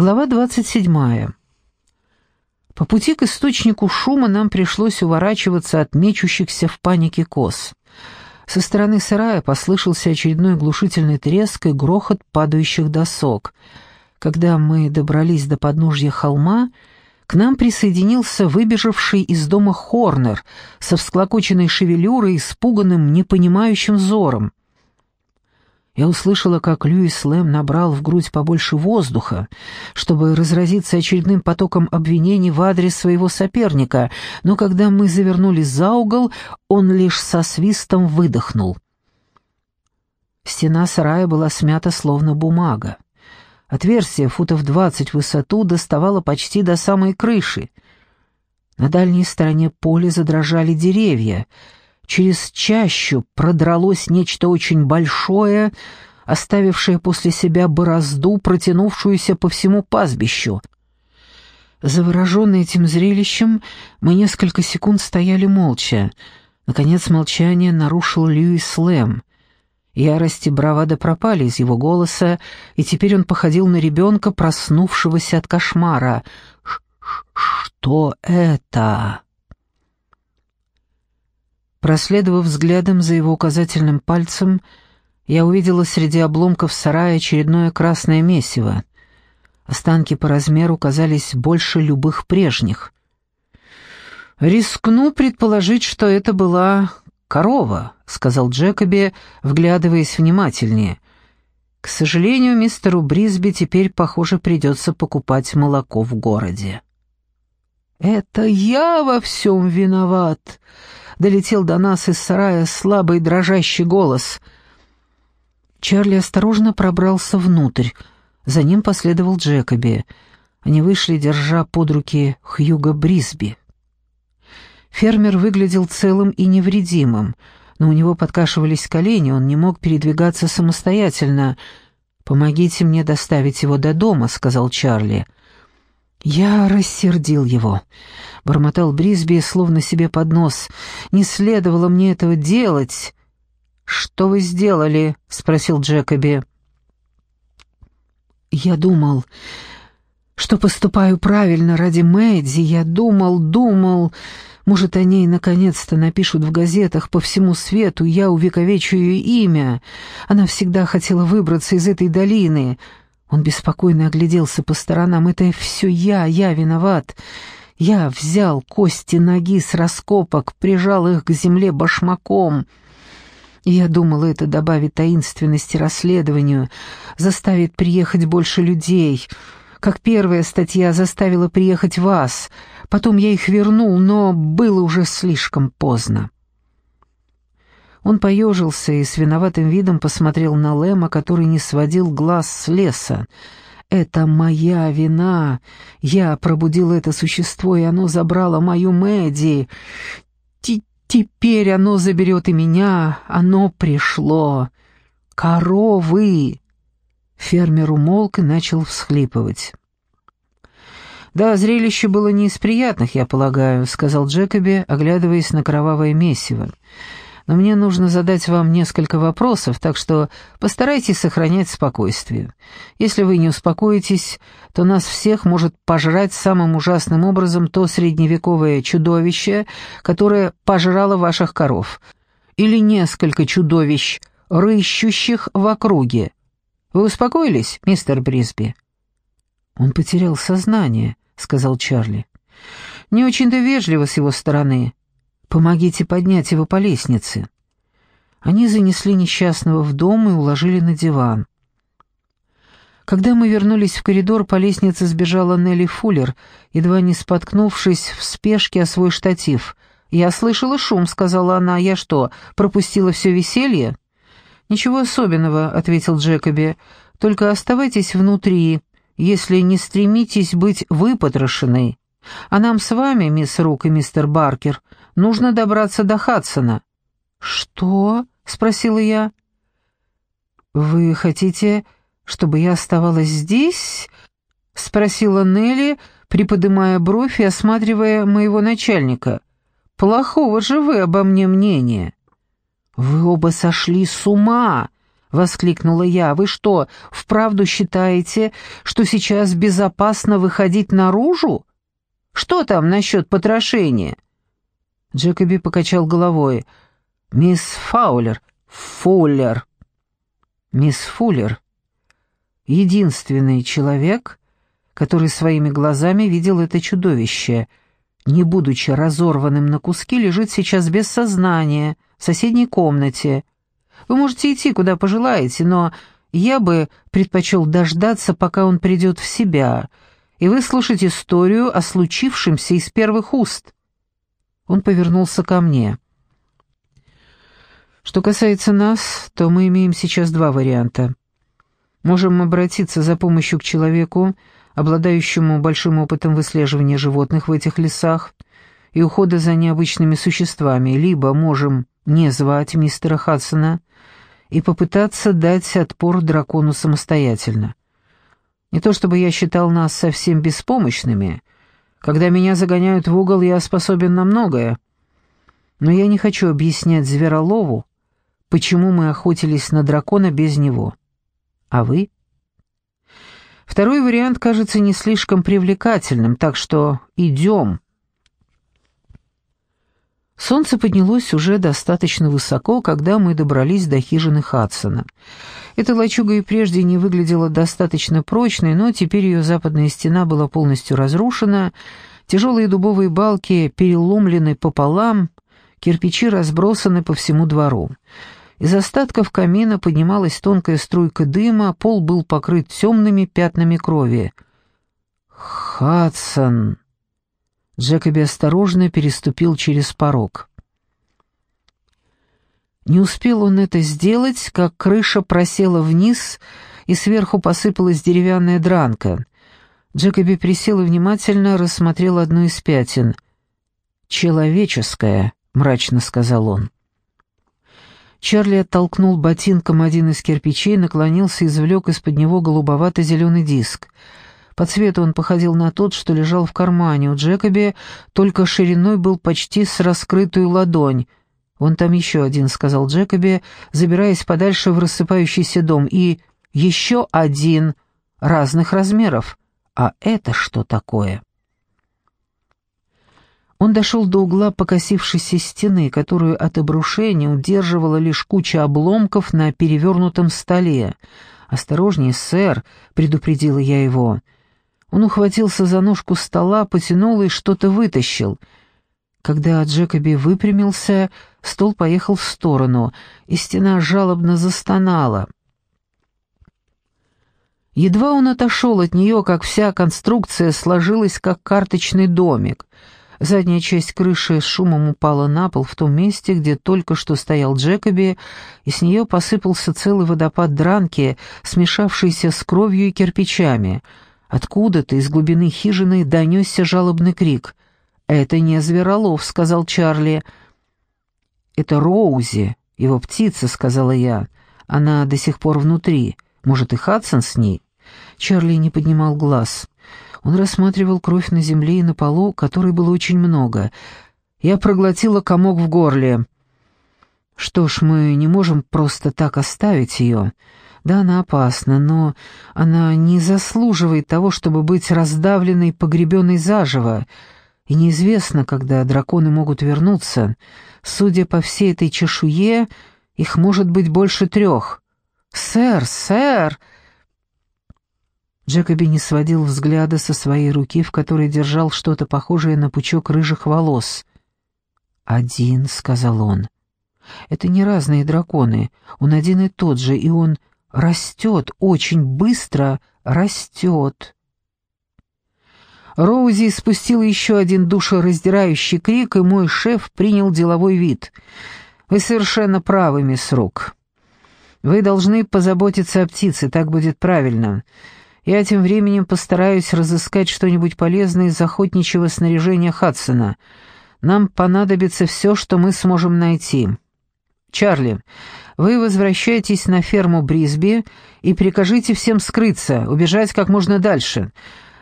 Глава 27. По пути к источнику шума нам пришлось уворачиваться от мечущихся в панике коз. Со стороны сарая послышался очередной глушительный треск и грохот падающих досок. Когда мы добрались до подножья холма, к нам присоединился выбежавший из дома Хорнер со всклокоченной шевелюрой и испуганным, непонимающим взором. Я услышала, как Льюис Лэм набрал в грудь побольше воздуха, чтобы разразиться очередным потоком обвинений в адрес своего соперника, но когда мы завернули за угол, он лишь со свистом выдохнул. Стена сарая была смята словно бумага. Отверстие футов двадцать в высоту доставало почти до самой крыши. На дальней стороне поля задрожали деревья — Через чащу продралось нечто очень большое, оставившее после себя борозду, протянувшуюся по всему пастбищу. Завороженные этим зрелищем, мы несколько секунд стояли молча. Наконец молчание нарушил Льюис Лэм. Ярость и бравада пропали из его голоса, и теперь он походил на ребенка, проснувшегося от кошмара. «Что это?» Проследовав взглядом за его указательным пальцем, я увидела среди обломков сарая очередное красное месиво. Останки по размеру казались больше любых прежних. «Рискну предположить, что это была корова», — сказал Джекоби, вглядываясь внимательнее. «К сожалению, мистеру Брисби теперь, похоже, придется покупать молоко в городе». «Это я во всем виноват», долетел до нас из сарая слабый дрожащий голос. Чарли осторожно пробрался внутрь. За ним последовал Джекоби. Они вышли, держа под руки Хьюга Брисби. Фермер выглядел целым и невредимым, но у него подкашивались колени, он не мог передвигаться самостоятельно. «Помогите мне доставить его до дома», — сказал Чарли. «Я рассердил его», — бормотал Брисби, словно себе под нос. «Не следовало мне этого делать». «Что вы сделали?» — спросил Джекоби. «Я думал, что поступаю правильно ради Мэдди. Я думал, думал, может, о ней наконец-то напишут в газетах по всему свету. Я увековечу ее имя. Она всегда хотела выбраться из этой долины». Он беспокойно огляделся по сторонам. «Это все я, я виноват. Я взял кости ноги с раскопок, прижал их к земле башмаком». Я думал, это добавит таинственности расследованию, заставит приехать больше людей. Как первая статья заставила приехать вас. Потом я их вернул, но было уже слишком поздно. Он поежился и с виноватым видом посмотрел на Лэма, который не сводил глаз с леса. «Это моя вина. Я пробудил это существо, и оно забрало мою Мэдди. Т Теперь оно заберет и меня. Оно пришло. Коровы!» Фермер умолк и начал всхлипывать. «Да, зрелище было не из приятных, я полагаю», — сказал Джекоби, оглядываясь на кровавое месиво но мне нужно задать вам несколько вопросов, так что постарайтесь сохранять спокойствие. Если вы не успокоитесь, то нас всех может пожрать самым ужасным образом то средневековое чудовище, которое пожрало ваших коров, или несколько чудовищ, рыщущих в округе. Вы успокоились, мистер Брисби?» «Он потерял сознание», — сказал Чарли. «Не очень-то вежливо с его стороны». Помогите поднять его по лестнице». Они занесли несчастного в дом и уложили на диван. Когда мы вернулись в коридор, по лестнице сбежала Нелли Фуллер, едва не споткнувшись в спешке о свой штатив. «Я слышала шум», — сказала она. «Я что, пропустила все веселье?» «Ничего особенного», — ответил Джекоби. «Только оставайтесь внутри, если не стремитесь быть выпотрошенной. А нам с вами, мисс Рук и мистер Баркер, Нужно добраться до Хадсона». «Что?» — спросила я. «Вы хотите, чтобы я оставалась здесь?» — спросила Нелли, приподымая бровь и осматривая моего начальника. «Плохого же вы обо мне мнения». «Вы оба сошли с ума!» —— воскликнула я. «Вы что, вправду считаете, что сейчас безопасно выходить наружу? Что там насчет потрошения?» Джекоби покачал головой. «Мисс Фаулер, Фуллер». «Мисс Фуллер — единственный человек, который своими глазами видел это чудовище, не будучи разорванным на куски, лежит сейчас без сознания в соседней комнате. Вы можете идти, куда пожелаете, но я бы предпочел дождаться, пока он придет в себя, и выслушать историю о случившемся из первых уст». Он повернулся ко мне. «Что касается нас, то мы имеем сейчас два варианта. Можем обратиться за помощью к человеку, обладающему большим опытом выслеживания животных в этих лесах и ухода за необычными существами, либо можем не звать мистера Хадсона и попытаться дать отпор дракону самостоятельно. Не то чтобы я считал нас совсем беспомощными. Когда меня загоняют в угол, я способен на многое. Но я не хочу объяснять Зверолову, почему мы охотились на дракона без него. А вы? Второй вариант кажется не слишком привлекательным, так что идем. Солнце поднялось уже достаточно высоко, когда мы добрались до хижины Хадсона. Эта лачуга и прежде не выглядела достаточно прочной, но теперь ее западная стена была полностью разрушена, тяжелые дубовые балки переломлены пополам, кирпичи разбросаны по всему двору. Из остатков камина поднималась тонкая струйка дыма, пол был покрыт темными пятнами крови. «Хадсон!» Джекоби осторожно переступил через порог. Не успел он это сделать, как крыша просела вниз, и сверху посыпалась деревянная дранка. Джекоби присел и внимательно рассмотрел одну из пятен. «Человеческая», — мрачно сказал он. Чарли оттолкнул ботинком один из кирпичей, наклонился и извлек из-под него голубовато-зеленый диск. По цвету он походил на тот, что лежал в кармане у Джекоби, только шириной был почти с раскрытую ладонь. «Вон там еще один», — сказал Джекоби, забираясь подальше в рассыпающийся дом, «и еще один разных размеров. А это что такое?» Он дошел до угла покосившейся стены, которую от обрушения удерживала лишь куча обломков на перевернутом столе. «Осторожнее, сэр», — предупредила я его. Он ухватился за ножку стола, потянул и что-то вытащил. Когда Джекоби выпрямился, стол поехал в сторону, и стена жалобно застонала. Едва он отошел от нее, как вся конструкция сложилась, как карточный домик — Задняя часть крыши с шумом упала на пол в том месте, где только что стоял Джекоби, и с нее посыпался целый водопад дранки, смешавшийся с кровью и кирпичами. Откуда-то из глубины хижины донесся жалобный крик. «Это не Зверолов», — сказал Чарли. «Это Роузи, его птица», — сказала я. «Она до сих пор внутри. Может, и Хадсон с ней?» Чарли не поднимал глаз. Он рассматривал кровь на земле и на полу, которой было очень много. Я проглотила комок в горле. Что ж, мы не можем просто так оставить ее. Да, она опасна, но она не заслуживает того, чтобы быть раздавленной, погребенной заживо. И неизвестно, когда драконы могут вернуться. Судя по всей этой чешуе, их может быть больше трех. «Сэр, сэр!» Джекоби не сводил взгляда со своей руки, в которой держал что-то похожее на пучок рыжих волос. «Один», — сказал он. «Это не разные драконы. Он один и тот же, и он растет, очень быстро растет». Роузи спустил еще один душераздирающий крик, и мой шеф принял деловой вид. «Вы совершенно правы, мисс Рук. Вы должны позаботиться о птице, так будет правильно. Я тем временем постараюсь разыскать что-нибудь полезное из охотничьего снаряжения Хадсона. Нам понадобится все, что мы сможем найти. Чарли, вы возвращайтесь на ферму Брисби и прикажите всем скрыться, убежать как можно дальше.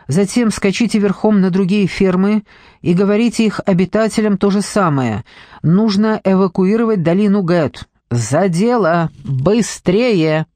Затем скачите верхом на другие фермы и говорите их обитателям то же самое. Нужно эвакуировать долину Гэт. «За дело! Быстрее!»